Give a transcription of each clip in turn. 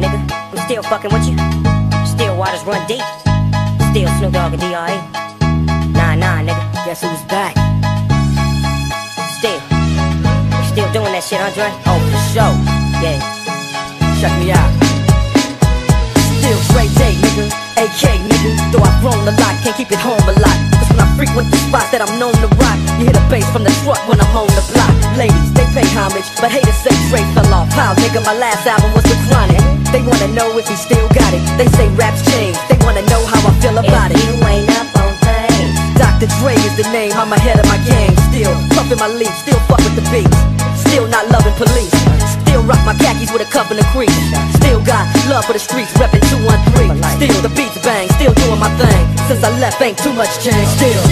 nigga. I'm still fucking with you. Still waters run deep. Still Snoop Dogg and D.R.E. Nah, nah, nigga. Guess who's back? Still. Still doing that shit, Andre? Oh, for sure. Yeah. Check me out. Still straight day, nigga. AK, nigga. Though I've grown a lot, can't keep it home a lot. Cause when I frequent the spots that I'm known to rock, you hear the bass from the truck when I'm on the block. Ladies, they pay homage, but haters say Dre fell off. How, nigga, my last album was The Chronic. They wanna know if he still got it. They say raps change. They wanna know how I feel about if it. you ain't up on things. Dr. Dre is the name, I'm ahead of my game. Still puffin' my leaf, still fuck with the beats. Still not loving police. Still rock my khakis with a cup and a crease. Still got love for the streets, reppin' 213. Still the beats bang, still doing my thing. Since I left, ain't too much change. Still,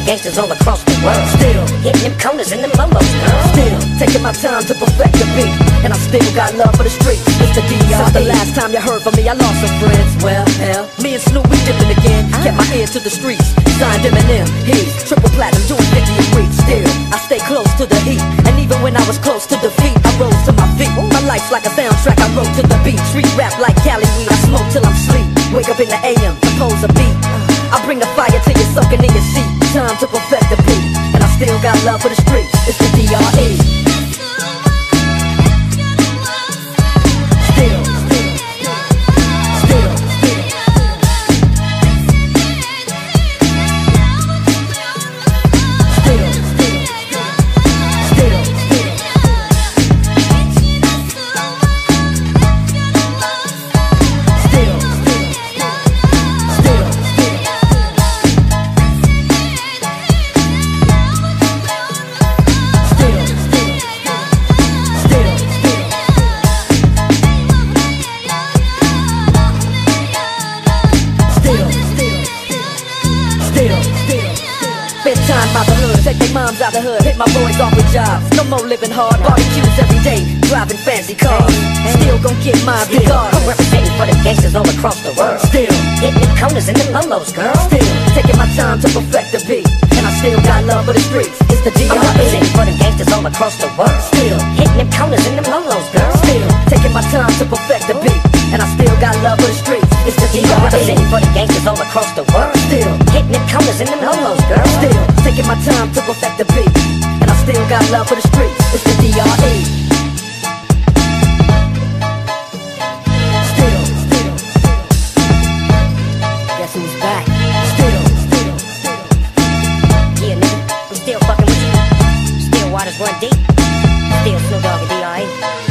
the gangsters all across the world. Still. Hitting them corners in lolos, girl. Still taking my time to perfect the beat, and I still got love for the streets. It's the DR. Since the last time you heard from me, I lost some friends. Well, hell, me and Snoop we dipping again. Kept my ear to the streets, signed Eminem. He's triple platinum, doing 50 a week. Still, I stay close to the heat, and even when I was close to defeat, I rose to my feet. My life's like a soundtrack, I wrote to the beat. Street rap like Cali weed, I smoke till I'm sleep. Wake up in the AM, compose a beat. I bring the fire till you're soaking in your seat. Time to perfect the beat, and I still got love for the streets. It's the. DRE. Time out the hood, take their moms out the hood, hit my boys off with jobs. No more living hard, barbecues every day, driving fancy cars. Still gon' get mine I'm representing for the gangsters all across the world. Still, Hitting them corners in them lolos, girl. still taking my time to perfect the beat, and I still got love for the streets. It's the I'm representing DRE. for the gangsters all across the world. Still, Hitting them corners in them gangsters, you know I'm sitting for the gangsters all across the world. Still hitting the corners and them lolos, girl. Still taking my time to perfect the beat, and I still got love for the streets. It's the DRE. Guess who's back? Still, still, still. Yeah, nigga, I'm still fucking with you. Still waters run deep. Still Snoop Dogg and DRE.